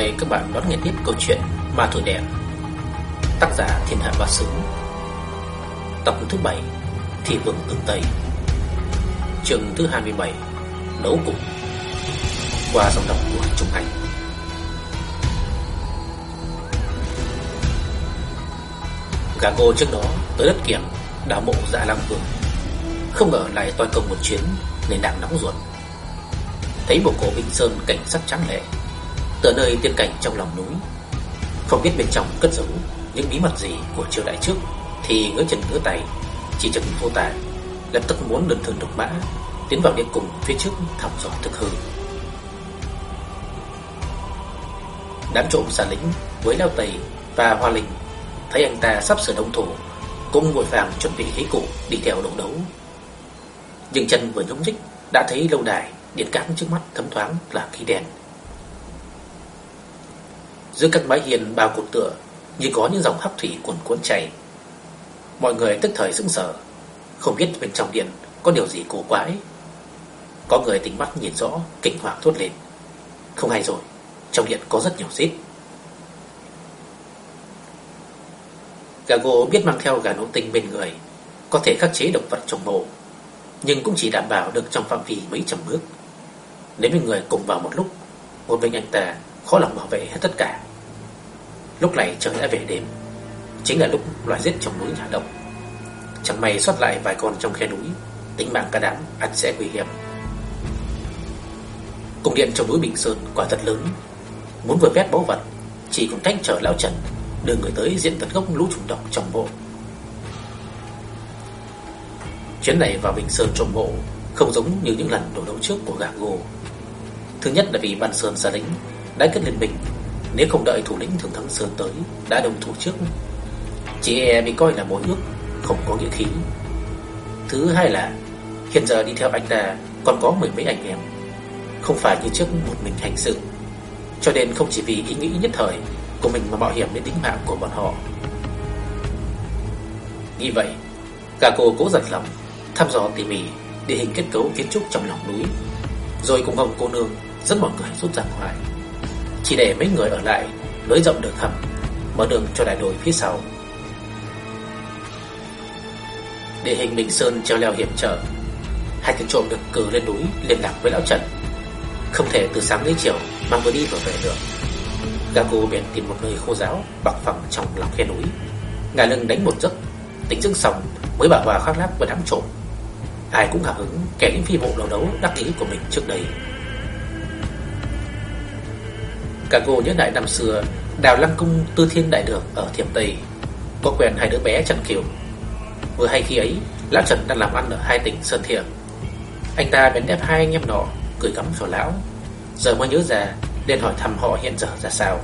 Mời các bạn đón nghe tiếp câu chuyện Ma Tuổi Đèn Tác giả Thiên Hạ Ba Sứ. Tập thứ 7 Thị Vương Tương Tây. Trường thứ 27 Đấu Cùng. Qua giọng đọc của Trung Anh Gà cô trước đó tới đất kiểm đào mộ dạ Lam Vương. Không ngờ lại toàn công một chuyến, nên đang nóng ruột. Thấy một cổ Vinh Sơn cảnh sắc trắng lệ Tựa nơi tiên cảnh trong lòng núi. Không biết bên trong cất giấu Những bí mật gì của triều đại trước, Thì ngỡ chân ngỡ tay, Chỉ chừng vô tả Lập tức muốn đơn thường độc mã, Tiến vào địa cùng phía trước thăm dò thực hư. Đám trộm xà lính với Lao Tây và Hoa Linh, Thấy anh ta sắp sửa đồng thủ, Cũng vội vàng chuẩn bị khí cụ đi theo đấu đấu. Nhưng chân vừa nhúc nhích, Đã thấy lâu đài điện cát trước mắt thấm thoáng là khí đèn Giữa các mái hiền bao cột tựa, Như có những dòng hấp thủy cuồn cuốn chảy. Mọi người tức thời sững sờ, Không biết bên trong điện Có điều gì cổ quái. Có người tỉnh mắt nhìn rõ, Kinh hoàng thốt lên. Không hay rồi, Trong điện có rất nhiều xít Gà gỗ biết mang theo gà nấu tinh bên người, Có thể khắc chế động vật trong mộ, Nhưng cũng chỉ đảm bảo được trong phạm vi mấy trăm bước. Nếu mấy người cùng vào một lúc, Một mình anh ta khó lòng bảo vệ hết tất cả. Lúc này trời đã về đêm. Chính là lúc loài giết trong núi nhà động Chẳng may sót lại vài con trong khe núi, Tính mạng cả đám ắt sẽ nguy hiểm. Cung điện trong núi Bình Sơn quả thật lớn. Muốn vừa vét báu vật, Chỉ còn cách chờ lão Trần Đưa người tới diễn tận gốc lũ trùng độc trong bộ Chuyến này vào Bình Sơn trộm bộ Không giống như những lần đổ đấu trước của gà gồ Thứ nhất là vì Ban Sơn xa lính Đã kết liên minh nếu không đợi thủ lĩnh Thường Thắng Sơn tới, Đã đồng thủ trước. Chỉ e bị coi là mối ước, Không có nghĩa khí. Thứ hai là, Hiện giờ đi theo anh ta còn có mười mấy anh em. Không phải như trước một mình hành sự. Cho nên không chỉ vì ý nghĩ nhất thời Của mình mà mạo hiểm đến tính mạng của bọn họ. Như vậy, Cả cô cố giật lòng, Thăm dò tỉ mỉ địa hình kết cấu kiến trúc trong lòng núi. Rồi cùng ông cô nương dẫn mọi người rút ra ngoài chỉ để mấy người ở lại lối rộng đường hầm Mở đường cho đại đội phía sau. Địa hình Bình Sơn treo leo hiểm trở, Hai tên trộm được cử lên núi liên lạc với Lão Trần. Không thể từ sáng đến chiều Mà vừa đi vừa về được. Gaku bèn tìm một nơi khô giáo Bằng phẳng trong lòng khe núi. Ngài lưng đánh một giấc, Tính dưỡng xong mới bảo hòa khoác lác với đám trộm. Ai cũng hào hứng kể những phi vụ đầu đấu đắc ý của mình trước đây. Cả cô nhớ lại năm xưa, Đào Lăng Cung, tư thiên đại đường ở Thiểm Tây. Có quen hai đứa bé Trần Kiều. Vừa hay khi ấy, Lão Trần đang làm ăn ở hai tỉnh Sơn Thiểm. Anh ta bèn ép hai anh em nọ Cười gắm cho lão. Giờ mới nhớ ra, nên hỏi thăm họ hiện giờ ra sao.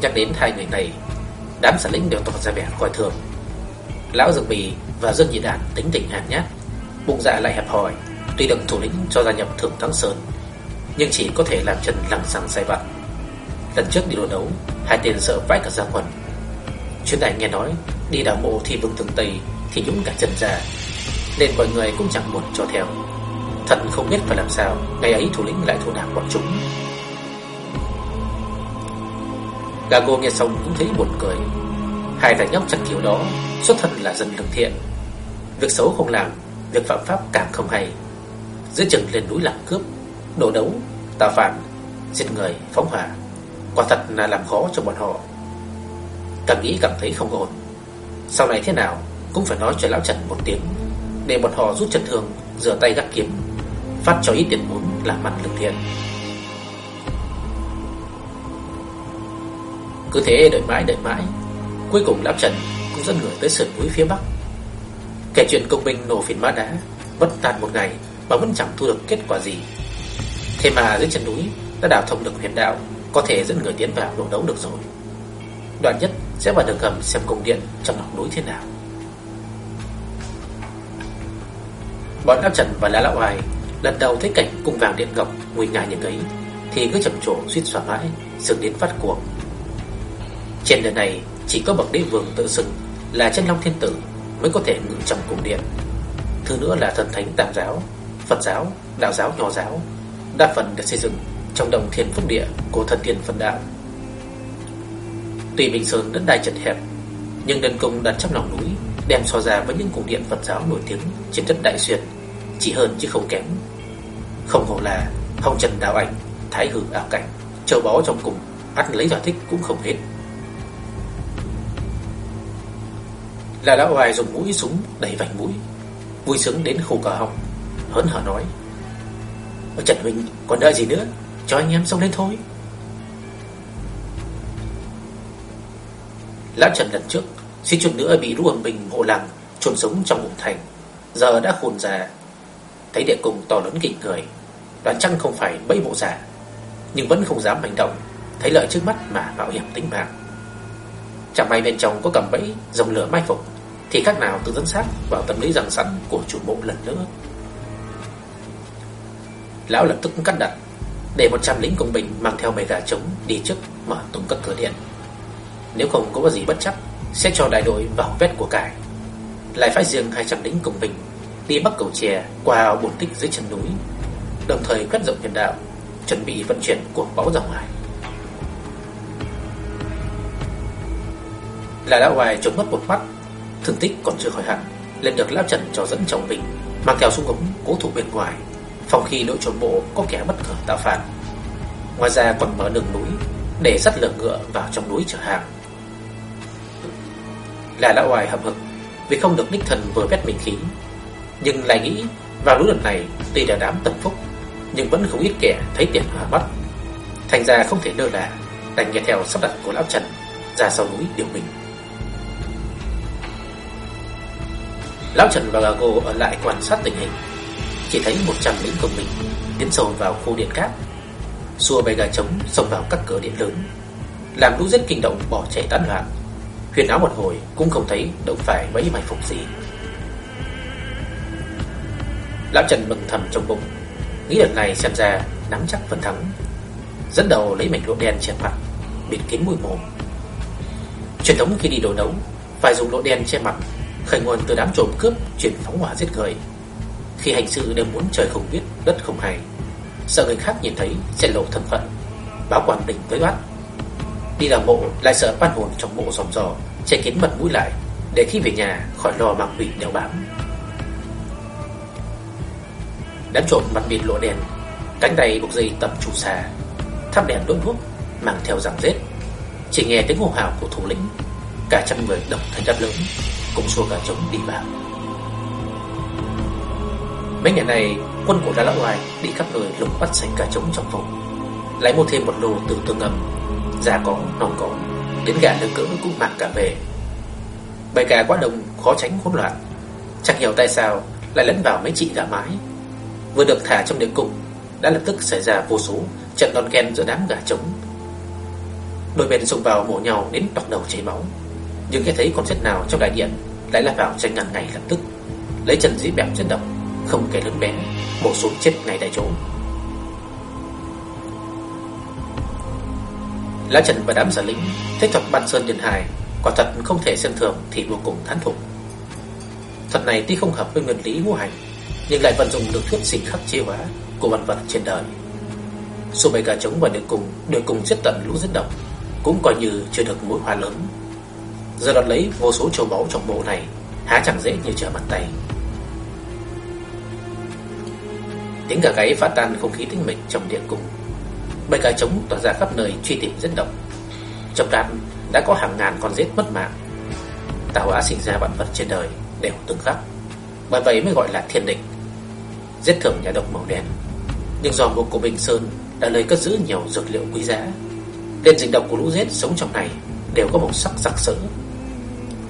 Nhắc đến hai người này, Đám xã lĩnh đều tỏ ra vẻ coi thường. Lão Dược Bì và Dương Nhị Đàn tính tình hàn nhát Bụng dạ lại hẹp hòi, Tuy được thủ lĩnh cho gia nhập Thượng Thắng Sơn nhưng chỉ có thể làm chân lằng xăng sai vặt. Lần trước đi đổ đấu, hai tên sợ vãi cả ra quần. Chuyến này nghe nói đi đào mộ thì vương tường Tây thì nhúng cả chân ra, nên mọi người cũng chẳng buồn cho theo. Thật không biết phải làm sao, ngày ấy thủ lĩnh lại thua đảng bọn chúng. Gago nghe xong cũng thấy buồn cười. Hai thằng nhóc chẳng kiểu đó xuất thân là dân lương thiện. Việc xấu không làm, việc phạm pháp càng không hay. giữa chừng lên núi làm cướp đổ đấu, tạo phản, giết người, phóng hỏa. Quả thật là làm khó cho bọn họ. Càng nghĩ cảm thấy không ổn. Sau này thế nào cũng phải nói cho lão Trần một tiếng, để bọn họ rút chân thường rửa tay gắt kiếm, phát cho ít tiền vốn làm mặt lương thiện. Cứ thế đợi mãi đợi mãi, cuối cùng lão Trần cũng dẫn người tới sườn núi phía bắc. Kể chuyện công binh nổ phiến mã đá, bất tàn một ngày mà vẫn chẳng thu được kết quả gì. Thế mà dưới chân núi đã đào thông được huyền đạo, có thể dẫn người tiến vào đấu đấu được rồi. Đoạn nhất sẽ vào đường hầm xem cung điện trong lòng núi thế nào. Bọn Áp Trần và Lá Lão Hoài lần đầu thấy cảnh cung vàng điện ngọc nguy nga như ấy thì cứ chậm trổ suýt xòa mãi, dừng đến phát cuồng. Trên đời này chỉ có bậc đế vương tự xưng là chân long thiên tử mới có thể ngự trong cung điện. Thứ nữa là thần thánh tam giáo, Phật giáo, đạo giáo, nho giáo đa phần được xây dựng trong đồng thiên phúc địa của thần tiên phân đạo. Tuy Bình Sơn đất đai chật hẹp, nhưng đơn cung đặt trong lòng núi đem so ra với những cung điện Phật giáo nổi tiếng trên đất Đại Xuyên, chỉ hơn chứ không kém. Không hổ là Hồng Trần Đào Ảnh, Thái Hư ảo cảnh, châu báu trong cùng, ăn lấy giải thích cũng không hết. Là lão hoài dùng mũi súng đẩy vành mũi, vui sướng đến khô cả họng, hớn hở nói: "Trần huynh, còn đợi gì nữa, cho anh em xong lên thôi." Lão Trần lần trước Xin chút nữa bị lũ bình hộ làng chôn sống trong bụng thành, giờ đã khôn già. Thấy địa cùng to lớn kinh người, đoán chăng không phải bẫy bộ giả, nhưng vẫn không dám hành động, thấy lợi trước mắt mà mạo hiểm tính mạng. Chẳng may bên trong có cầm bẫy dòng lửa mai phục, thì các nào tự dẫn sát vào tâm lý rằng sẵn của chủ mộ lần nữa. Lão lập tức cắt đặt, để 100 lính công binh mang theo bầy gà trống đi trước mở tung các cửa điện. Nếu không có gì bất chấp Sẽ cho đại đội vào vết của cải. Lại phải riêng 200 lính cùng mình Đi bắt cầu chè qua bồn tích dưới chân núi Đồng thời quét rộng nhân đạo Chuẩn bị vận chuyển của báu ra ngoài. Là lão hoài trốn mất một mắt Thương tích còn chưa khỏi hẳn Lên được lão Trần cho dẫn chồng mình Mang theo súng ống cố thủ bên ngoài. Phòng khi đội trốn bộ có kẻ bất ngờ tạo phản Ngoài ra còn mở đường núi Để dắt lửa ngựa vào trong núi chở hàng là lão hoài hậm hực, vì không được đích thần vừa vét mình khí. Nhưng lại nghĩ vào núi lần này, tuy là đám tầm phúc, nhưng vẫn không ít kẻ thấy tiền hòa mắt. Thành ra không thể lơ là, đành nghe theo sắp đặt của lão Trần, ra sau núi điều mình. Lão Trần và Gago ở lại quan sát tình hình chỉ thấy 100 lính của mình Tiến sâu vào khu điện cát. Xua bầy gà trống xông vào các cửa điện lớn, Làm lũ rất kinh động bỏ chạy tán loạn. Huyền áo một hồi cũng không thấy động phải mấy mai phục gì. Lão Trần mừng thầm trong bụng, Nghĩ lần này xem ra nắm chắc phần thắng. Dẫn đầu lấy mảnh lỗ đen che mặt, Bịt kín mũi mồm. Truyền thống khi đi đồ đấu, Phải dùng lỗ đen che mặt, Khởi nguồn từ đám trộm cướp Chuyển phóng hỏa giết người. Khi hành sự đều muốn trời không biết, Đất không hay. Sợ người khác nhìn thấy sẽ lộ thân phận. Báo quản đỉnh với bắt. Đi làm bộ, lại sợ ban hồn trong bộ dòm dò, Che kín mặt mũi lại, Để khi về nhà, khỏi lo mặc quỷ đeo bám. Đám trộm mặt biển lộ đèn, Cánh tay buộc dây tập chủ xà, Thắp đèn đốt thuốc, Mang theo rằng rết Chỉ nghe tiếng hô hào của thủ lĩnh, Cả trăm người đồng thành đáp lớn Cùng xua cả trống đi vào. Mấy ngày này Quân của Đà Lão Hoài đi khắp nơi lục bắt sạch cả trống trong vùng lấy mua thêm một lô từ tương ngầm Già có, non có Đến gà lưng cưỡng cũng mặc cả về. Bầy gà quá đông khó tránh hỗn loạn. Chẳng hiểu tại sao Lại lẫn vào mấy chị gà mái. Vừa được thả trong địa cục Đã lập tức xảy ra vô số trận đòn ghen giữa đám gà trống. Đôi bên xông vào mổ nhau đến đọc đầu chảy máu. Nhưng nghe thấy con chết nào trong đại điện Lại là vào tranh ngàn ngày lập tức. Lấy chân dĩ bẹp chất động không kể lớn bé một xuống chết ngay tại chỗ Lão Trần và đám giả lính thấy thuật bắn sơn điện hài quả thật không thể xem thường thì vô cùng thán phục. Thuật này tuy không hợp với nguyên lý ngũ hành, nhưng lại vận dụng được thuyết sinh khắc chế hóa của vạn vật trên đời. Số bảy gà trống và đường cùng đều cùng giết tận lũ giết độc, cũng coi như chưa được mối hoa lớn. Giờ đoạt lấy vô số châu báu trong bộ này, há chẳng dễ như trở bàn tay. Tiếng gà gáy phá tan không khí tĩnh mịch trong địa cung. Bầy gà trống tỏa ra khắp nơi truy tìm giết độc Trong đám, đã có hàng ngàn con giết mất mạng. Tạo hóa sinh ra vạn vật trên đời đều từng khắc. Bởi vậy mới gọi là thiên địch. Giết thường nhà độc màu đen. Nhưng do mộ của Bình Sơn đã lấy cất giữ nhiều dược liệu quý giá, Nên dịch độc của lũ giết sống trong này Đều có màu sắc sặc sỡ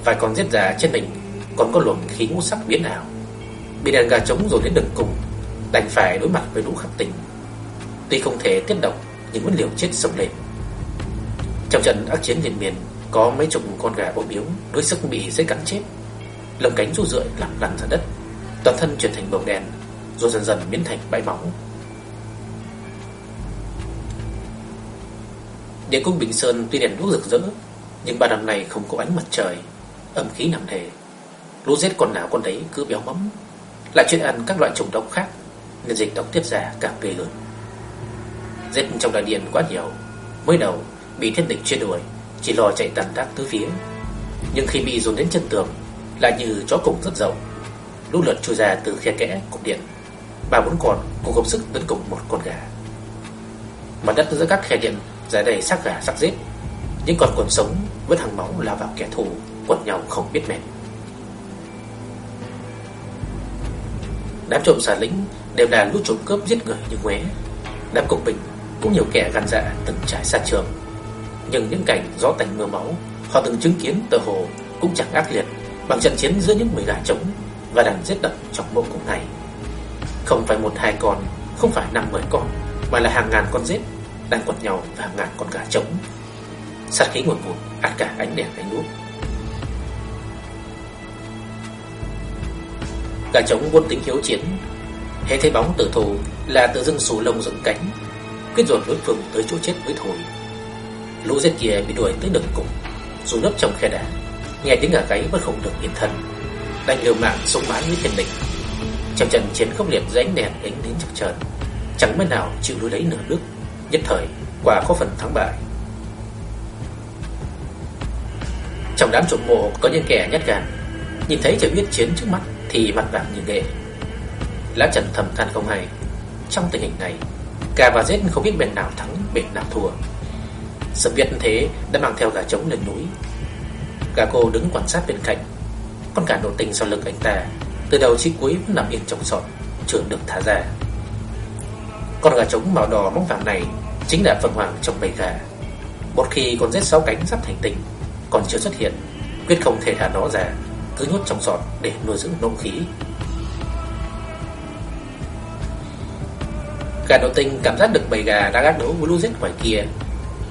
Vài con giết già trên mình Còn có luồng khí ngũ sắc biến ảo. Bị đàn gà trống rồi đến đường cùng Đành phải đối mặt với lũ khắc tình Tuy không thể tiết độc nhưng vẫn liều chết sống lên. Trong trận ác chiến liên miên, có mấy chục con gà bỗng biếu đối sức bị dây cắn chết. Lồng cánh rũ rượi lăn lăn ra đất, toàn thân chuyển thành màu đen, rồi dần dần biến thành bãi máu. Địa cung Bình Sơn tuy đèn đuốc rực rỡ, nhưng ba năm nay không có ánh mặt trời, âm khí nặng nề. Lũ rết con nào con đấy cứ béo mắm, lại chuyên ăn các loại trùng độc khác, nên dịch độc tiết ra càng ghê hơn. Giết trong đại điện quá nhiều, Mới đầu bị thiên địch chuyên đuổi, Chỉ lo chạy tàn tác tứ phía. Nhưng khi bị dồn đến chân tường, Lại như chó cùng rất rộng. Lũ lượt chui ra từ khe kẽ cục điện. Ba bốn con cùng gộp sức tấn công một con gà. Mặt đất giữa các khe điện Dài đầy xác gà xác giết Những con còn sống với hàng máu lao vào kẻ thù Quật nhau không biết mệt. Đám trộm xà lính đều là lũ trộm cướp giết người như quế. Đám cục bình cũng nhiều kẻ gan dạ từng trải xa trường. Nhưng những cảnh gió tạnh mưa máu, Họ từng chứng kiến tờ hồ cũng chẳng ác liệt Bằng trận chiến giữa những mười gà trống Và đàn giết đậm trong mộ cùng này. Không phải một hai con, Không phải năm mười con, Mà là hàng ngàn con giết Đang quật nhau và hàng ngàn con gà trống. Sát khí nguồn ngụt, át cả ánh đèn ánh đuốc. Gà trống quân tính hiếu chiến Hễ thấy bóng tử thù là tự dưng sù lông dựng cánh, Quyết dồn đối phương tới chỗ chết mới thôi. Lũ giết kia bị đuổi tới đường cùng, Dù nấp trong khe đá, Nghe tiếng gà gáy vẫn không được yên thân. Đành liều mạng sống mãi với thiên địch. Trong trận chiến khốc liệt dưới ánh đèn ánh đến chập chờn, Chẳng mấy nào chịu nuôi lấy nửa nước Nhất thời quả có phần thắng bại. Trong đám trộm mộ có những kẻ nhát gan, Nhìn thấy trời biết chiến trước mắt Thì mặt vàng như nghệ Lá Trần thầm than không hay. Trong tình hình này Gà và rết không biết bên nào thắng, bên nào thua. Sự biết thế đã mang theo gà trống lên núi. Gà cô đứng quan sát bên cạnh. Con gà nổ tình sau lưng anh ta, Từ đầu chí cuối vẫn nằm yên trong sọt, Chưa được thả ra. Con gà trống màu đỏ móng vàng này Chính là phần hoàng trong bầy gà. Một khi con rết sáu cánh sắp thành tinh, Còn chưa xuất hiện, Quyết không thể thả nó ra, Cứ nhốt trong sọt để nuôi dưỡng nông khí. Gà đầu tinh cảm giác được bầy gà đang gác đấu với lũ ngoài kia.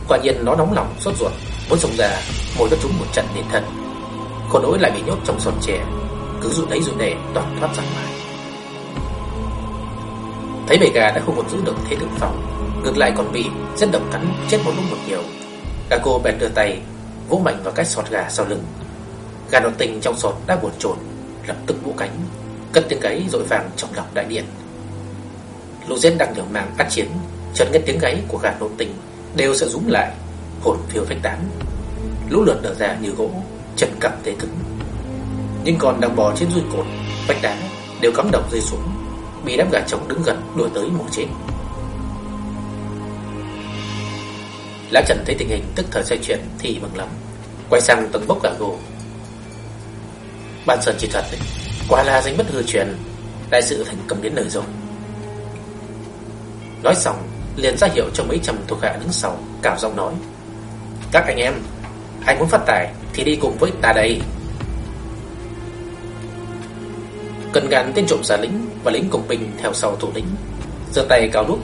Quả nhiên nó nóng lòng, sốt ruột, Muốn xông ra mồi cho chúng một trận đến thân Khổ nỗi lại bị nhốt trong sọt trẻ Cứ rụt lấy rụt để toàn thoát ra ngoài. Thấy bầy gà đã không còn giữ được thế tự phòng, Ngược lại còn bị rất độc cắn, chết một lúc một nhiều. Gà cô bèn đưa tay, Vỗ mạnh vào cái sọt gà sau lưng. Gà đầu tinh trong sọt đã buồn trồn Lập tức vũ cánh, Cất tiếng gáy rội vàng trong lòng đại điện. Lũ Zen đang nhở màng tác chiến Chợt nghe tiếng gáy của gà nộp tình Đều sợ rúm lại Hồn phiêu phách tán. Lũ lượt nở ra như gỗ Chân cặp thế cứng. Nhưng còn đang bò trên dùi cột Vách đá đều cắm đầu rơi xuống Bị đám gà trống đứng gần đuổi tới mổ chết. Lão Trần thấy tình hình tức thời xoay chuyển Thì mừng lắm Quay sang tầng bốc gà gồ Ban Sơn chỉ thật, Quả là danh bất hư truyền Đại sự thành công đến nơi rồi. Nói xong, liền ra hiệu cho mấy trăm thuộc hạ đứng sau, Cào giọng nói. Các anh em, Anh muốn phát tài thì đi cùng với ta đây. Cần gắn tên trộm giả lính Và lính cùng binh theo sau thủ lĩnh. Giơ tay cao đúc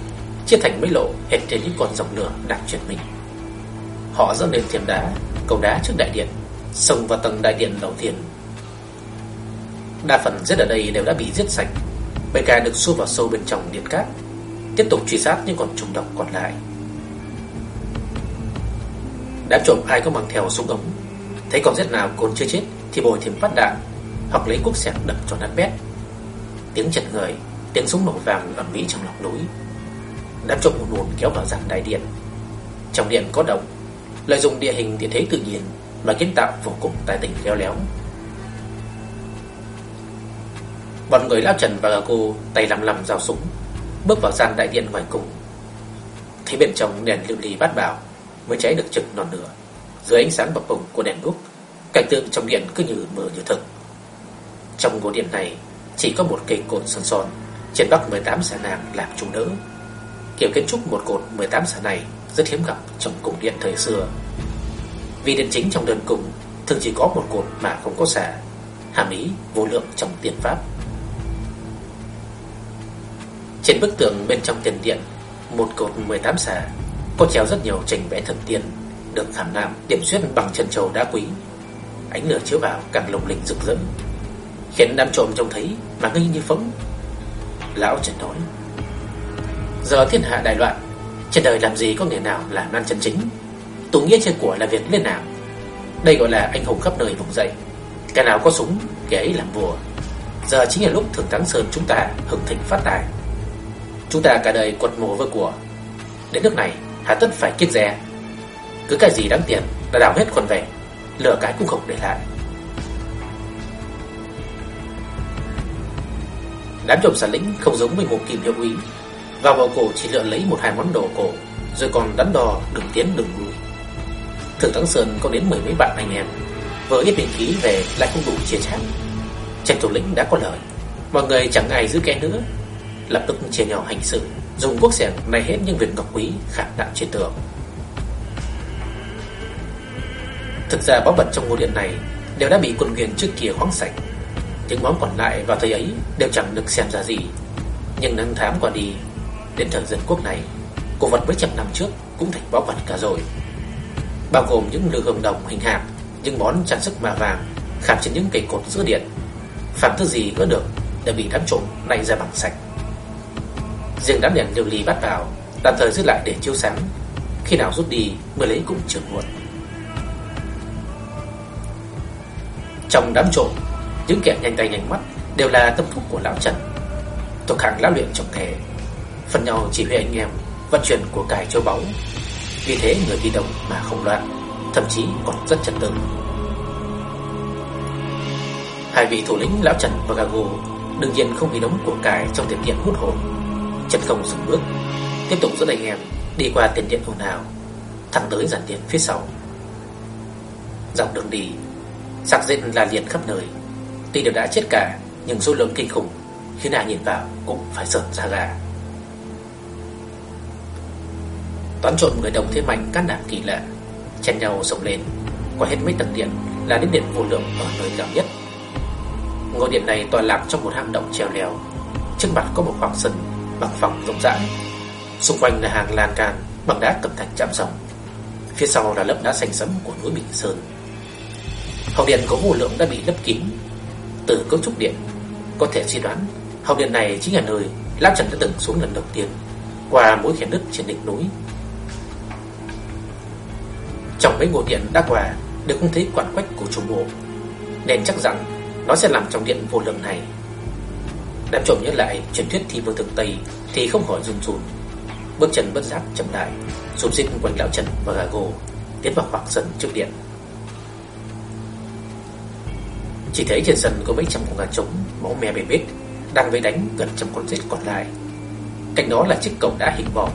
Chia thành mấy lộ, hệt trên những con dòng lửa đang chuyển mình. Họ dâng lên thiềm đá, Cầu đá trước đại điện, Xông vào tầng đại điện đầu tiên Đa phần giết ở đây đều đã bị giết sạch Bầy cả được xua vào sâu bên trong điện cát. Tiếp tục truy sát những con trùng độc còn lại. Đám trộm ai có mang theo súng ống, Thấy con rết nào còn chưa chết Thì bồi thêm phát đạn Hoặc lấy cuốc sẹt đập cho nát bét. Tiếng chật người, Tiếng súng nổ vàng ẩm mỹ trong lòng núi. Đám trộm một hùn kéo vào dàn đại điện. Trong điện có động, Lợi dụng địa hình địa thế tự nhiên Mà kiến tạo vô cùng tài tình leo léo. Bọn người lao trần và gà cô Tay lầm lầm rào súng. Bước vào gian đại điện ngoài cùng Thấy bên trong đèn lưu ly bát bảo Mới cháy được chừng non nửa. Dưới ánh sáng bập bùng của đèn đuốc, Cảnh tượng trong điện cứ như mờ như thực. Trong ngôi điện này, Chỉ có một cây cột son son, Trên bắc 18 xà nàng làm trung đỡ. Kiểu kiến trúc một cột 18 xà này Rất hiếm gặp trong cung điện thời xưa. Vì điện chính trong đơn cùng Thường chỉ có một cột mà không có xà. Hàm ý vô lượng trong tiền pháp trên bức tường bên trong tiền điện, Một cột 18 xà, Có treo rất nhiều trình vẽ thần tiên, Được khảm nạm điểm xuyết bằng trần trầu đá quý. Ánh lửa chiếu vào càng lồng linh rực rỡ, Khiến đám trộm trông thấy Mà ngây như phóng. Lão Trần nói, Giờ thiên hạ đại loạn, Trên đời làm gì có nghề nào là nan chân chính? Tù nghĩa trên của là việc lên nào Đây gọi là anh hùng khắp nơi vùng dậy. Cái nào có súng, kẻ ấy làm vua. Giờ chính là lúc thượng Thắng Sơn chúng ta hưng thịnh phát tài. Chúng ta cả đời quật mồ với của. Đến nước này, Hà tất phải kiết rè. Cứ cái gì đáng tiền đã đào hết còn về, Lửa cái cũng không để lại. Đám trộm sản lĩnh không giống với một kim hiệu úy. Vào vào cổ chỉ lựa lấy một hai món đồ cổ, Rồi còn đắn đo đường tiến đường lui Thượng Thắng Sơn có đến mười mấy bạn anh em Với ít bình khí về lại không đủ chia chác Trạch thủ lĩnh đã có lời, Mọi người chẳng ai giữ kẻ nữa. Lập tức chia nhau hành sự Dùng quốc xẻng này hết những việc ngọc quý khảm đạm trên tường. Thực ra báu vật trong ngôi điện này Đều đã bị quân quyền trước kia khoáng sạch, Những món còn lại vào thời ấy Đều chẳng được xem ra gì. Nhưng năm tháng qua đi, Đến thời dân quốc này, Cổ vật mấy trăm năm trước cũng thành báu vật cả rồi. Bao gồm những lư hương đồng, hình hạt Những món trang sức mạ vàng, Khảm trên những cây cột giữa điện. Phạm thứ gì có được Đều bị đám trộm này ra bằng sạch. Riêng đám đèn lưu ly bắt vào, Tạm thời giữ lại để chiếu sáng Khi nào rút đi mới lấy cũng chưa muộn. Trong đám trộm, Những kẻ nhanh tay nhanh mắt Đều là tâm phúc của lão Trần. Thuộc hàng lão luyện trọng thể Phần nhau chỉ huy anh em Vận chuyển của cải châu báu. Vì thế người đi đông mà không loạn, Thậm chí còn rất trật tự. Hai vị thủ lĩnh lão Trần và Gago đương nhiên không bị đống của cải trong tiệm điện hút hồn chân không dừng bước, tiếp tục dẫn anh em đi qua tiền điện ồn ào, thẳng tới giàn điện phía sau. Dọc đường đi, sạc diện là liền khắp nơi, tuy đều đã chết cả, nhưng số lượng kinh khủng khiến ai nhìn vào cũng phải sợn ra gà. Toán trộn người đồng thế mạnh can đảm kỳ lạ, chen nhau sống lên, qua hết mấy tầng điện là đến điện vô lượng ở nơi cao nhất. Ngôi điện này tọa lạc trong một hang động treo leo Trước mặt có một khoảng sân bằng phẳng rộng rãi. Xung quanh là hàng lan can bằng đá cẩm thạch chạm sông Phía sau là lớp đá xanh sẫm của núi Bình Sơn. Học điện có vô lượng đã bị lấp kín. Từ cấu trúc điện, Có thể suy đoán học điện này chính là nơi Lão Trần đã từng xuống lần đầu tiên, Qua mỗi khe nứt trên đỉnh núi. Trong mấy ngôi điện đã qua, Đều không thấy quản quách của chủ bộ Nên chắc rằng nó sẽ nằm trong điện vô lượng này. Đám trộm nhớ lại truyền thuyết thi vương thực Tây Thì không khỏi run run. Bước chân bất giác chậm lại Xúm xít quanh lão Trần và gà gồ Tiến vào khoảng sân trước điện. Chỉ thấy trên sân có mấy trăm con gà trống Máu me bề bết Đang vây đánh gần trăm con rết còn lại. Cạnh đó là chiếc cầu đá hình vòm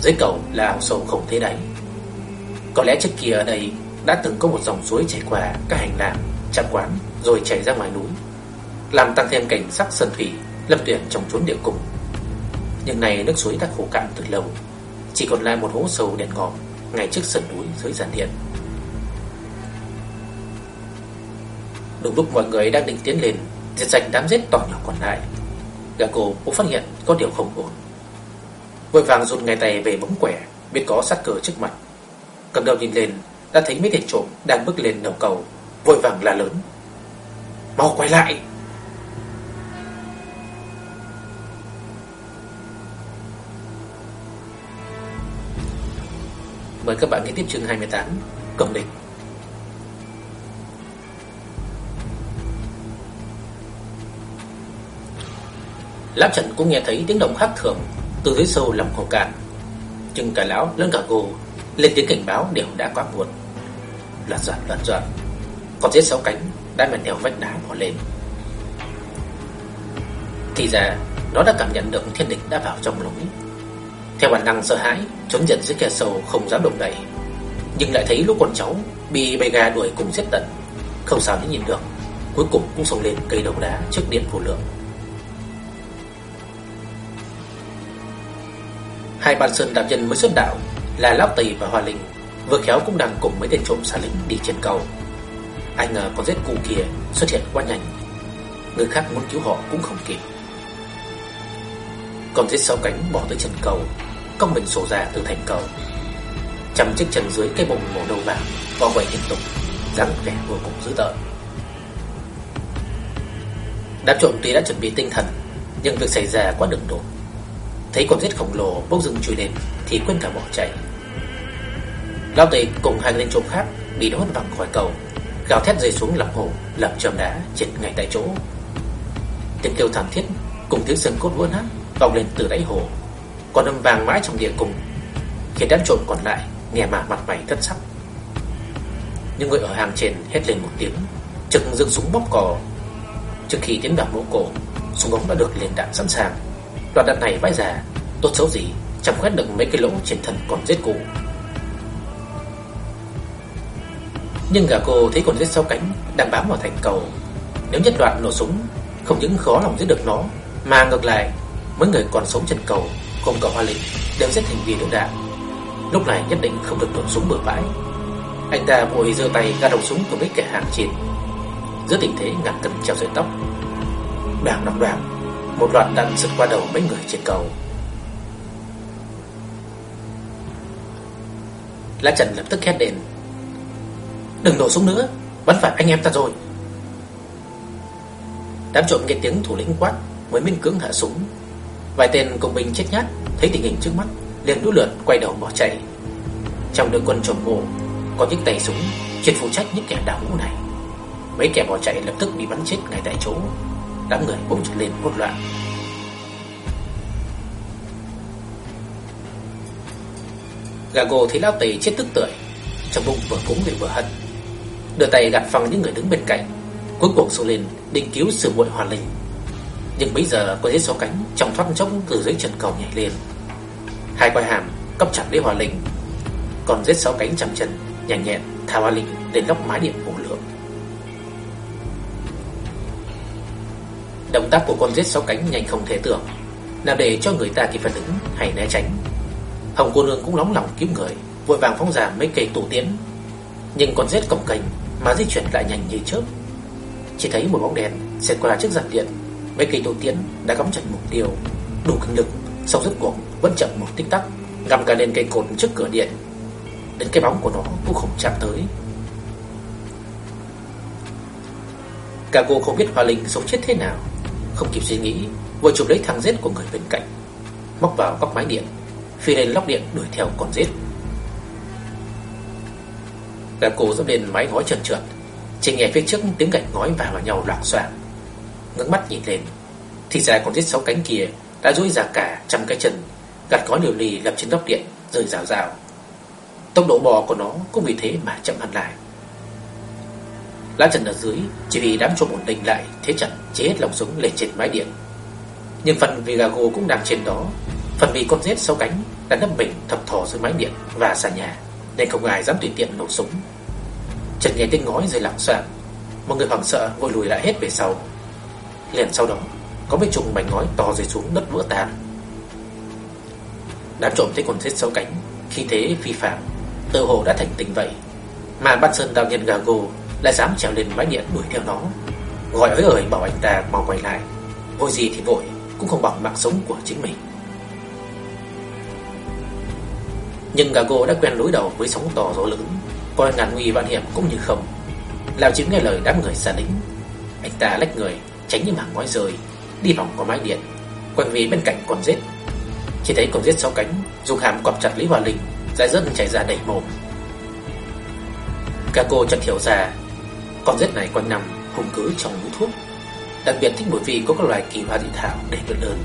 Dưới cầu là hào sâu không thế đáy. Có lẽ trước kia ở đây Đã từng có một dòng suối chảy qua các hành lang trạm quán rồi chảy ra ngoài núi, làm tăng thêm cảnh sắc sơn thủy, lâm tuyển trong chốn địa cung. Nhưng này nước suối đã khô cạn từ lâu, chỉ còn lại một hố sâu đèn ngòm ngay trước sườn núi dưới giàn điện. Đúng lúc mọi người đang định tiến lên, diệt sạch đám giết to nhỏ còn lại, gã cô cũng phát hiện có điều không ổn. Vội vàng rụt ngay tay về bóng quẻ, biết có sát cờ trước mặt. Cầm đầu nhìn lên, đã thấy mấy tên trộm đang bước lên đầu cầu vội vàng la lớn mau quay lại mời các bạn nghe tiếp chương 28 cộng địch Lát trận cũng nghe thấy tiếng động khác thường từ dưới sâu lòng hồ cạn. Chừng cả lão lẫn cả cô lên tiếng cảnh báo đều đã quá muộn. Loạt dọn loạt dọn Còn dưới sáu cánh đã men theo vách đá bỏ lên Thì ra, Nó đã cảm nhận được thiên địch đã vào trong lối theo bản năng sợ hãi Trốn dần dưới khe sầu không dám động đậy. Nhưng lại thấy lũ con cháu Bị bầy gà đuổi cùng giết tận, Không sao để nhìn được. Cuối cùng cũng sống lên cây đầu đá trước điện vô lượng Hai bàn sơn đạp nhân mới xuất đạo Là Lão Tỳ và Hoa Linh. Vừa khéo cũng đang cùng mấy tên trộm xa lính đi trên cầu. Ai ngờ con rết cụ kia xuất hiện quá nhanh. Người khác muốn cứu họ cũng không kịp. Con rết sáu cánh bỏ tới chân cầu Công mình sổ ra từ thành cầu. Chầm chiếc chân dưới cái bụng màu đầu vàng Bao vây liên tục dáng vẻ vô cùng dữ tợn. Đám trộm tuy đã chuẩn bị tinh thần Nhưng việc xảy ra quá đường đột Thấy con rết khổng lồ bốc rừng chui lên Thì quên cả bỏ chạy. Lão tề cùng hai tên trộm khác Bị hất văng khỏi cầu gào thét rơi xuống lòng hồ, lập chầm đá chết ngay tại chỗ. Tiếng kêu thảm thiết cùng tiếng sừng cốt vỡ nát vọng lên từ đáy hồ, còn âm vàng mãi trong địa cung. Khiến đám trộm còn lại Nghe mà mặt mày thất sắc. Nhưng người ở hàng trên hét lên một tiếng, Trực dựng súng bóp cò. Trước khi tiến vào mộ cổ, Súng ống đã được lên đạn sẵn sàng. Đoạn đạn này vãi ra, Tốt xấu gì chẳng khoét được mấy cái lỗ trên thân còn giết cụ Nhưng gà cô thấy con giết sau cánh Đang bám vào thành cầu. Nếu nhất đoạn nổ súng, Không những khó lòng giết được nó, Mà ngược lại, Mấy người còn sống trên cầu. Cùng cả hoa linh đều rất thành vì đựng đạn. Lúc này nhất định không được nổ súng bừa bãi. Anh ta vội giơ tay ra đầu súng của mấy kẻ hàng trên Giữa tình thế ngàn cân treo sợi tóc. Đoàn đoàn đoàn Một loạt đạn sượt qua đầu mấy người trên cầu. Lá Trần lập tức hét lên. Đừng nổ súng nữa, Bắn phải anh em ta rồi. Đám trộm nghe tiếng thủ lĩnh quát, Mới minh cưỡng hạ súng. Vài tên công binh chết nhát, Thấy tình hình trước mắt, liền đu lượt quay đầu bỏ chạy. Trong đội quân trộm mộ, Có những tay súng chuyên phụ trách những kẻ đào ngũ này. Mấy kẻ bỏ chạy lập tức bị bắn chết ngay tại chỗ. Đám người bỗng trở lên hỗn loạn. Gago thấy lão tỳ chết tức tưởi, Trong bụng vừa cúng lại vừa hận. Đưa tay gạt phăng những người đứng bên cạnh, Cuối cùng xô lên định cứu sự muội hòa linh. Nhưng bây giờ cô thấy số cánh Trong thoát trống từ dưới chân cầu nhảy lên Hai quai hàm cấp chặt lấy hòa linh. Còn giết sáu cánh chậm chân, nhàn nhẹn thả hòa linh lên góc mái điện vô lượng Động tác của con giết sáu cánh nhanh không thể tưởng. Làm để cho người ta kịp phản ứng hay né tránh. Hồng cô nương cũng nóng lòng cứu người, Vội vàng phóng ra mấy cây tủ tiến Nhưng con giết cổng cành Mà di chuyển lại nhanh như chớp. Chỉ thấy một bóng đèn xẹt qua chiếc giàn điện Mấy cây tổ tiến đã cắm chặt mục tiêu. Đủ kinh lực, Sau rốt cuộc vẫn chậm một tích tắc, Găm cả lên cây cột trước cửa điện. Đến cái bóng của nó cũng không chạm tới. Cả cô không biết Hoa Linh sống chết thế nào. Không kịp suy nghĩ, Vội chụp lấy thang rết của người bên cạnh. Móc vào góc mái điện, Phi lên lóc điện đuổi theo con rết. Cả cô dẫm lên mái ngói trần trượt. Chỉ nghe phía trước tiếng gạch ngói vào vào nhau loạn xoạng Ngước mắt nhìn lên. Thì ra con giết sáu cánh kia, Đã duỗi ra cả trăm cái chân Gạt ngói liều lì lập trên góc điện, Rơi rào rào. Tốc độ bò của nó cũng vì thế mà chậm hẳn lại. Lá trần ở dưới, Chỉ vì đám trộm ổn định lại, Thế trận chế hết lòng súng lên trên mái điện. Nhưng phần vì gà gô cũng đang trên đó, Phần vì con rết sáu cánh đã nấp mình thập thò dưới mái điện và sàn nhà, Nên không ai dám tùy tiện nổ súng. Trần nghe tiếng ngói rơi lặng soạn Một người hoảng sợ vội lùi lại hết về sau. Liền sau đó, Có mấy chục mảnh ngói to rơi xuống đất vỡ tan. Đám trộm thấy còn rết sáu cánh Khi thế phi phạm Tự hồ đã thành tình vậy, Mà Ban Sơn đạo nhân Gago Lại dám trèo lên mái điện đuổi theo nó. Gọi ới ời bảo anh ta mau quay lại Vội gì thì vội, Cũng không bằng mạng sống của chính mình. Nhưng Gago đã quen lối đầu với sóng to gió lớn Coi ngàn nguy vạn hiểm cũng như không Lao chiếm nghe lời đám người xa lính. Anh ta lách người Tránh như mảng ngói rời Đi vòng qua mái điện. Quanh về bên cạnh con rết Chỉ thấy con rết sáu cánh Dùng hàm cọp chặt Lý Hòa Linh Dài rất chảy ra đầy mồm. Gago chợt hiểu ra, Con rết này quanh năm hùng cứ trong núi thuốc. Đặc biệt thích bởi vì có các loài kỳ hoa dị thảo để tuyệt lớn.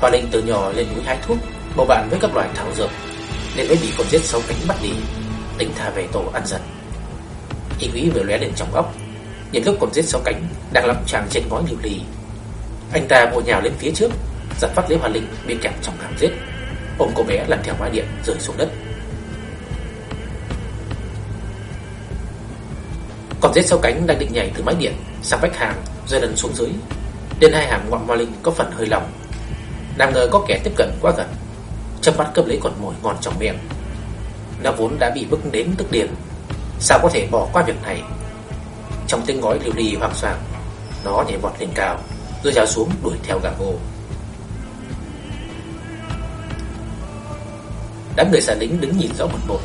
Hòa Linh từ nhỏ lên núi hái thuốc, Bầu bạn với các loài thảo dược, nên mới bị con rết sáu cánh bắt đi, Tính thả về tổ ăn dần Ý nghĩ vừa lóe lên trong óc Nhìn lúc còn giết sáu cánh Đang lắm chàng trên ngói liều lì Anh ta bộ nhào lên phía trước Giật phát lấy Hoa Linh bị kẹp trong hàng giết. Ôm cô bé lần theo mái điện rơi xuống đất. Còn giết sáu cánh đang định nhảy từ mái điện Sang vách hàng rơi lần xuống dưới. Đến hai hàng ngọn Hoa Linh có phần hơi lòng. Nàng ngờ có kẻ tiếp cận quá gần. Chớp mắt cướp lấy con mồi ngon trong miệng. Nó vốn đã bị bức đến tức điên, sao có thể bỏ qua việc này? Trong tiếng ngói liều li hoang soạn nó nhảy vọt lên cao, rồi nhào xuống đuổi theo gà ngô. Đám người xà lính đứng nhìn rõ một một,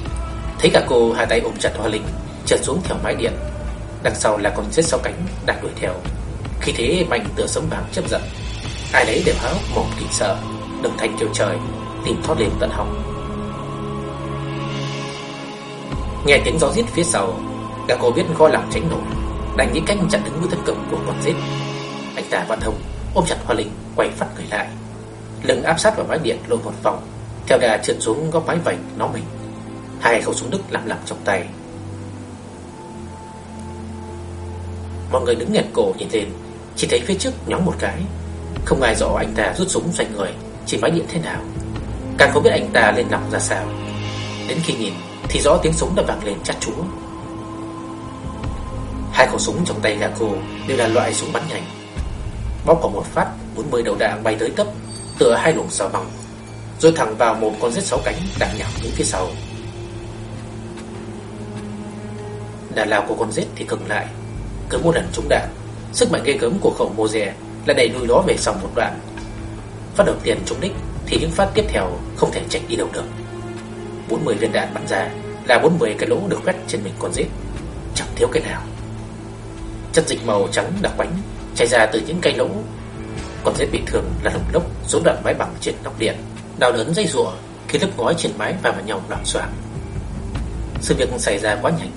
thấy cả cô hai tay ôm chặt Hoa Linh, trượt xuống theo mái điện. Đằng sau là con chết sau cánh đang đuổi theo. Khi thế mạnh tựa sống vàng chấp giận, ai đấy đều háo mồm kinh sợ, đồng thanh kêu trời tìm thoát lên tận họng. Nghe tiếng gió rít phía sau, Gà cô biết khó lòng tránh nổi, đành nghĩ cách chặn đứng mũi tấn công của con rết. Anh ta văn thông ôm chặt Hoa Linh, quay phát người lại, lưng áp sát vào mái điện lôi một vòng, Theo đà trượt xuống góc mái vành nó mình Hai khẩu súng Đức lặng lặng trong tay. Mọi người đứng nghẹt cổ nhìn lên Chỉ thấy phía trước nhóm một cái. Không ai rõ anh ta rút súng xoay người Chỉ máy điện thế nào. Càng không biết anh ta lên nòng ra sao. Đến khi nhìn thì rõ tiếng súng đã vang lên chát chúa. Hai khẩu súng trong tay Gaco đều là loại súng bắn nhanh. Bóp vào một phát 40 đầu đạn bay tới tấp, Tựa hai luồng sao băng, Rồi thẳng vào một con rết sáu cánh đang nhào đến phía sau. Đạn lao của con rết thì cứng lại. Cứ một lần trúng đạn, Sức mạnh ghê gớm của khẩu Moze Lại đẩy đuôi nó về sau một đoạn. Phát đầu tiên trúng đích Thì những phát tiếp theo không thể chạy đi đâu được. 40 viên đạn bắn ra Là 40 cái lỗ được quét trên mình con rết Chẳng thiếu cái nào. Chất dịch màu trắng đặc bánh Chảy ra từ những cây lỗ. Còn dễ bị thương là lồng lốc xuống đoạn mái bằng trên nóc điện Đào đớn dây rùa Khi lớp ngói trên mái và vào nhau loạn soạn Sự việc xảy ra quá nhanh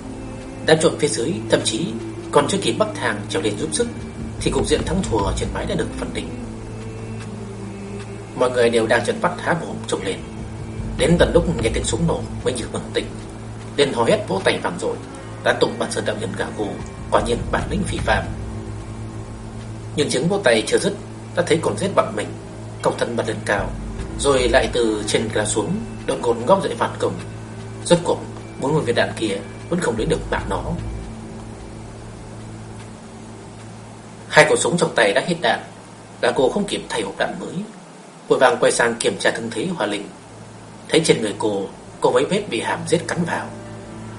Đám trộm phía dưới, thậm chí Còn chưa kịp bắt thang trèo lên giúp sức, Thì cục diện thắng thua trên mái đã được phân định. Mọi người đều đang trợn mắt há mồm trông lên. Đến tận lúc nghe tiếng súng nổ mới như bừng tỉnh. Lên hò hét vỗ tay vàng rồi đã tụng bản sơn đạo nhân gà gù Quả nhiên bản lĩnh phi phàm. Nhưng tiếng vô tay chưa dứt, Đã thấy còn rết bằng mình Công thân bật lên cao, Rồi lại từ trên cao xuống, Đột ngột góc dậy phản công. Rốt cuộc muốn một viên đạn kia Vẫn không lấy được mạng nó. Hai khẩu súng trong tay đã hết đạn Gà cô không kịp thay hộp đạn mới. Vội vàng quay sang kiểm tra thương thế Hòa Linh. Thấy trên người cô Có mấy vết bị hàm giết cắn vào,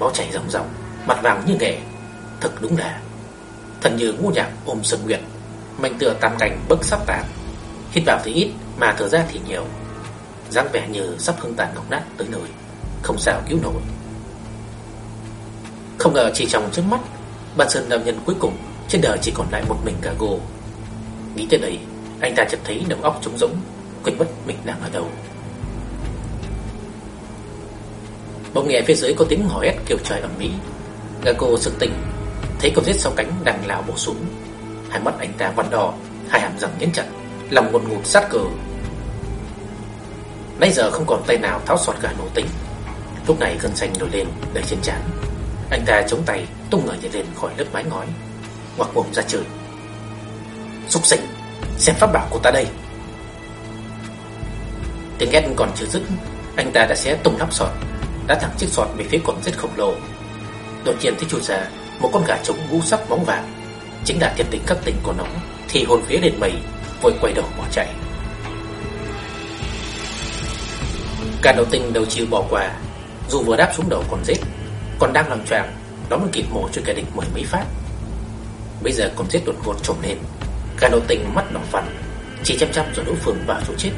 Máu chảy ròng ròng. Mặt vàng như nghề. Thật đúng là. Thần như ngũ nhạc ôm sừng nguyệt. Mạnh tựa tam cảnh bức sắp tàn. Hít vào thì ít, mà thở ra thì nhiều. dáng vẻ như sắp hưng tàn ngọc nát tới nơi. Không sao cứu nổi. Không ngờ chỉ trong trước mắt Bản sơn nam nhân cuối cùng Trên đời chỉ còn lại một mình cả gồ Nghĩ tới đây, Anh ta chợt thấy đầu óc trống rỗng, Quên mất mình đang ở đâu. Bỗng nghe phía dưới có tiếng hò hét kêu trời ầm mỹ Gago sực tỉnh, thấy con rết sau cánh đang lao bổ xuống. Hai mắt anh ta vằn đỏ, hai hàm răng nhấn chặt, lòng ngột ngụt sát cờ. Nãy giờ không còn tay nào tháo xoạt cả nổ tính. Lúc này cơn xanh nổi lên đầy trên trán. Anh ta chống tay tung người nhảy lên khỏi lớp mái ngói, ngoặc mồm ra trời. xúc sinh, xem pháp bảo của ta đây. Tiếng ghét còn chưa dứt, anh ta đã xé tung nắp sọt đã thẳng chiếc sọt về phía con rết khổng lồ. Đột nhiên thấy chui ra một con gà trống ngũ sắc bóng vàng, chính là thiên tính các tình của nó, thì hồn phía lên mây, vội quay đầu bỏ chạy. Cả đầu tình đầu chịu bỏ qua, dù vừa đáp xuống đầu còn giết, còn đang làm choàng, đó mới kịp mổ cho kẻ địch mười mấy phát. Bây giờ còn giết đột ngột trồm lên, cả đầu tình mắt đỏ vằn, chỉ chăm chăm rồi đối phương vào chỗ chết.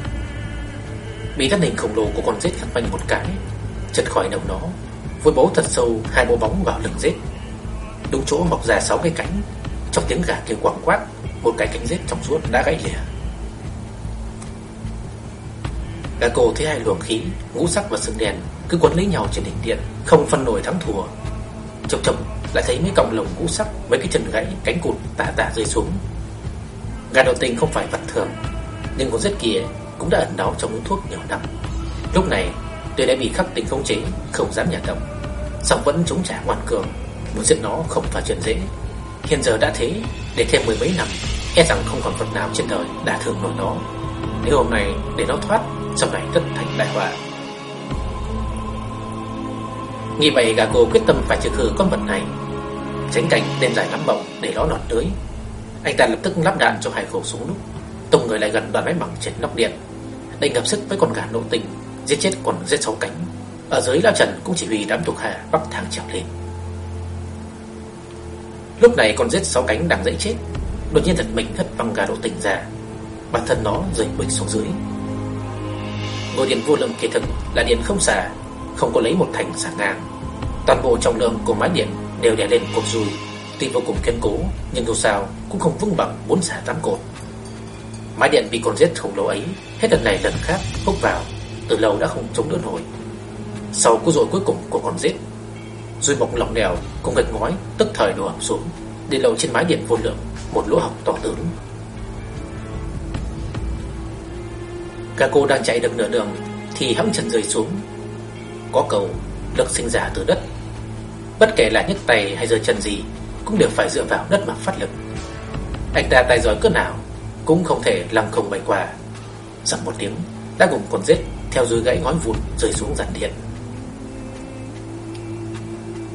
Bị thân hình khổng lồ của con giết khắc banh một cái, chật khỏi đầu nó với bố thật sâu, hai bộ bóng vào lưng rết Đúng chỗ mọc ra sáu cái cánh. Trong tiếng gà kêu quảng quát, Một cái cánh rết trong suốt đã gãy lìa. Gà cổ thấy hai luồng khí, Ngũ sắc và sừng đèn Cứ quấn lấy nhau trên đỉnh điện, Không phân nổi thắng thua. Chốc chốc lại thấy mấy cọng lồng ngũ sắc Mấy cái chân gãy, cánh cụt tả tả rơi xuống. Gà đầu tình không phải vật thường, Nhưng con rết kia cũng đã ẩn náu trong uống thuốc nhiều năm Lúc này Tôi đã bị khắc tình khống chế Không dám nhả động. Xong vẫn chống trả ngoan cường Muốn giết nó không phải chuyện dễ. Hiện giờ đã thế Để thêm mười mấy năm E rằng không còn vật nào trên đời đã thương nổi nó. Nếu hôm nay để nó thoát Sau này tất thành đại họa. Nghĩ vậy gà cô quyết tâm phải trừ khử con vật này. Tránh cảnh đem dài lắm bọng để nó lọt tới, Anh ta lập tức lắp đạn cho hai khẩu súng lúc. Tùng người lại gần đoàn máy bằng trên nóc điện. Định ngập sức với con gà nộ tình. Giết chết còn giết sáu cánh. Ở dưới Lao Trần cũng chỉ huy đám thuộc hạ bắc thang trèo lên. Lúc này con giết sáu cánh đang dãy chết. Đột nhiên thật mình hất băng gà độ tỉnh ra. Bản thân nó rơi bịch xuống dưới. Ngôi điện vô lượng kỳ thực là điện không xả, Không có lấy một thành xả ngang. Toàn bộ trọng lượng của mái điện đều đè lên cột dùi Tuy vô cùng kiên cố, Nhưng dù sao cũng không vững bằng bốn xả tám cột. Mái điện bị con giết khổng lồ ấy, Hết lần này lần khác hút vào từ lâu đã không chống đỡ nổi. Sau cú dội cuối cùng của con rết, rồi Mộc lỏng đèo cùng gạch ngói tức thời đổ ập xuống, đi lâu trên mái điện vô lượng một lỗ hổng to tướng. Cả cô đang chạy được nửa đường thì hẫng chân rơi xuống. Có cầu lực sinh ra từ đất. Bất kể là nhấc tay hay giơ chân gì cũng đều phải dựa vào đất mà phát lực. Anh ta tài giỏi cỡ nào cũng không thể lăng không bay qua. Sầm một tiếng, đã cùng con rết theo dưới gãy ngói vụn rơi xuống giàn điện.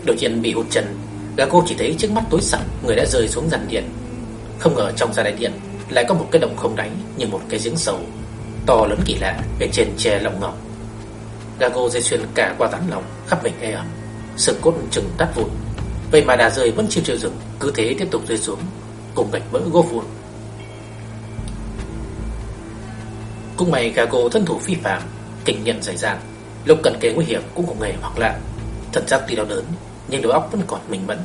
Đột nhiên bị hụt chân, Gago chỉ thấy trước mắt tối sầm, người đã rơi xuống giàn điện. Không ngờ trong gia đại điện lại có một cái động không đáy như một cái giếng sâu, to lớn kỳ lạ, bên trên che lồng ngọc. Gago dây xuyên cả qua tán lòng, khắp mình e ẩm, sừng cốt chừng tắt vụn. Vậy mà đà rơi vẫn chưa chịu dừng, cứ thế tiếp tục rơi xuống, cùng gạch vỡ gỗ vụn. Cũng may Gago thân thủ phi phàm, kinh nghiệm dày dạn, lúc cần kề nguy hiểm cũng không hề hoảng loạn. Thật giác tuy đau đớn, nhưng đầu óc vẫn còn mình mẫn.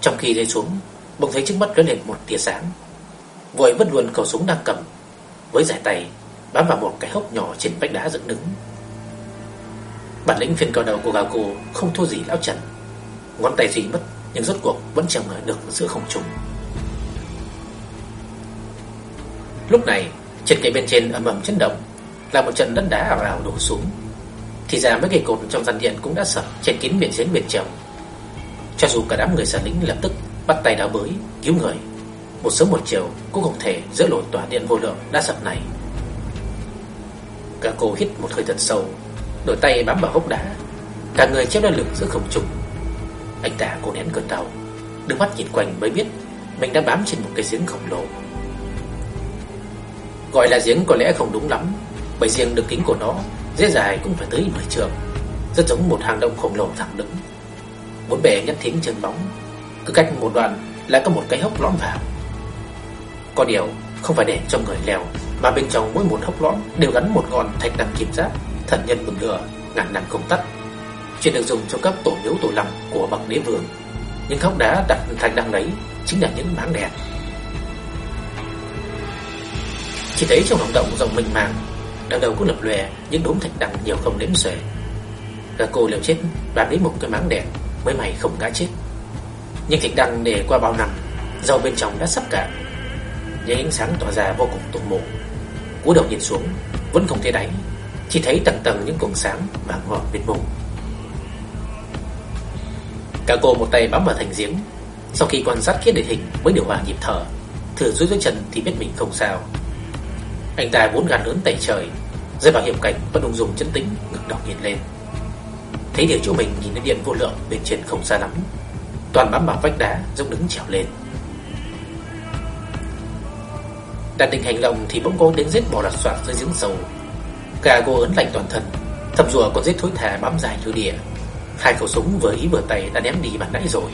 Trong khi rơi xuống, bỗng thấy trước mắt lóe lên một tia sáng. Vội vứt luôn khẩu súng đang cầm, với giải tay bám vào một cái hốc nhỏ trên vách đá dựng đứng. Bản lĩnh phiên cao đầu của Gago không thua gì lão Trần. Ngón tay gì mất, nhưng rốt cuộc vẫn chẳng ngờ được giữa không trung. Lúc này, trên cây bên trên ầm ầm chấn động, là một trận đất đá ảo ảo đổ xuống. Thì ra mấy cây cột trong gian điện cũng đã sập trên kín miệng giếng biển trong. Cho dù cả đám người sở lính lập tức bắt tay đào bới, cứu người, một sớm một chiều cũng không thể dỡ lội tòa điện vô lượng đã sập này. Cả cô hít một hơi thật sâu, đôi tay bám vào hốc đá, cả người treo lên lực giữa không trung. Anh ta cố nén cơn đau, đưa mắt nhìn quanh mới biết mình đã bám trên một cái giếng khổng lồ. Gọi là giếng có lẽ không đúng lắm, bởi riêng đường kính của nó dễ dài cũng phải tới 10 trường rất giống một hang động khổng lồ thẳng đứng. Bốn bề nhấp thính chân bóng, cứ cách một đoạn lại có một cái hốc lõm vào. Có điều không phải để cho người leo, mà bên trong mỗi một hốc lõm đều gắn một ngọn thạch đằng kim giáp, thần nhân bừng lửa, ngàn năm không tắt. Chuyên được dùng cho các tổ miếu tổ lòng của bậc đế vương. Những hốc đá đặt thạch đằng đấy chính là những máng đèn. Chỉ thấy trong hang động rộng mênh mang, đằng đầu cũng lập lòe những đốm thạch đằng nhiều không đếm xuể. Cả cô liều chết đoạt lấy một cái máng đèn mới mày không ngã chết. Nhưng thạch đằng để qua bao năm, dầu bên trong đã sắp cạn. Những ánh sáng tỏa ra vô cùng tột mù. Cú đầu nhìn xuống, vẫn không thấy đáy, chỉ thấy tầng tầng những cổng sáng vàng hoàng bên mông. Cả cô một tay bám vào thành giếng, sau khi quan sát kỹ địa hình mới điều hòa nhịp thở, thử dưới dưới chân thì biết mình không sao. Anh ta vốn gan lớn tẩy trời, rơi vào hiểm cảnh vẫn ung dùng chân tĩnh ngực đỏ nhìn lên. Thấy điều chỗ mình nhìn đến điện vô lượng bên trên không xa lắm, toàn bám vào vách đá dốc đứng trèo lên. Đạt định hành động thì bỗng có đến giết bò lạt soạt dưới giếng sầu Gà gô ấn lạnh toàn thân, thầm rùa còn giết thối thả bám dài như địa. Hai khẩu súng vừa ý vừa tay đã ném đi bàn nãy rồi.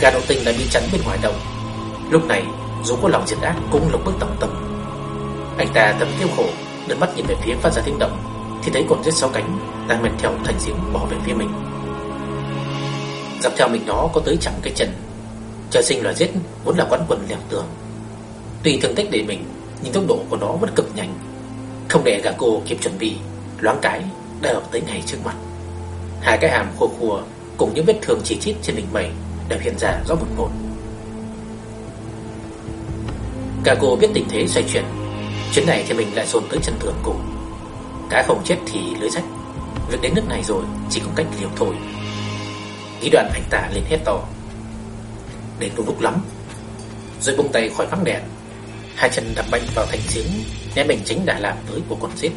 Gà đầu tinh đã bị chắn bên ngoài đồng. Lúc này, dù có lòng diệt ác cũng lục bước tổng tổng anh ta tấm tiêu khổ, đưa mắt nhìn về phía phát ra tiếng động, thì thấy con rết sáu cánh đang men theo thành diễm bỏ về phía mình. Dọc theo mình nó có tới trăm cái chân. Trời sinh loài rết vốn là quán quần leo tường. Tuy thương tích để mình, nhưng tốc độ của nó vẫn cực nhanh. Không để gã cô kịp chuẩn bị, loáng cái đã ập tới ngay trước mặt. Hai cái hàm khô khua cùng những vết thương chỉ chít trên mình mẩy đều hiện ra rõ một một. Cả cô biết tình thế xoay chuyển, chuyến này thì mình lại dồn tới chân tường cùng. Cá không chết thì lưới rách, việc đến nước này rồi chỉ có cách liều thôi. Nghĩ đoạn anh ta lên hết to. Đến đúng lúc lắm, rồi bung tay khỏi vắng đèn, hai chân đập mạnh vào thành giếng, né mình tránh đà làm tới của con giết.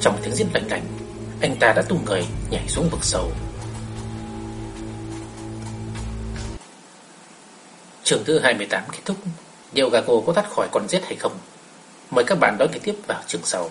Trong tiếng giết lạnh lạnh, anh ta đã tung người nhảy xuống vực sâu. Trường thứ 28 kết thúc, Điều gà cô có thoát khỏi con giết hay không? Mời các bạn đón kế tiếp vào trường sau.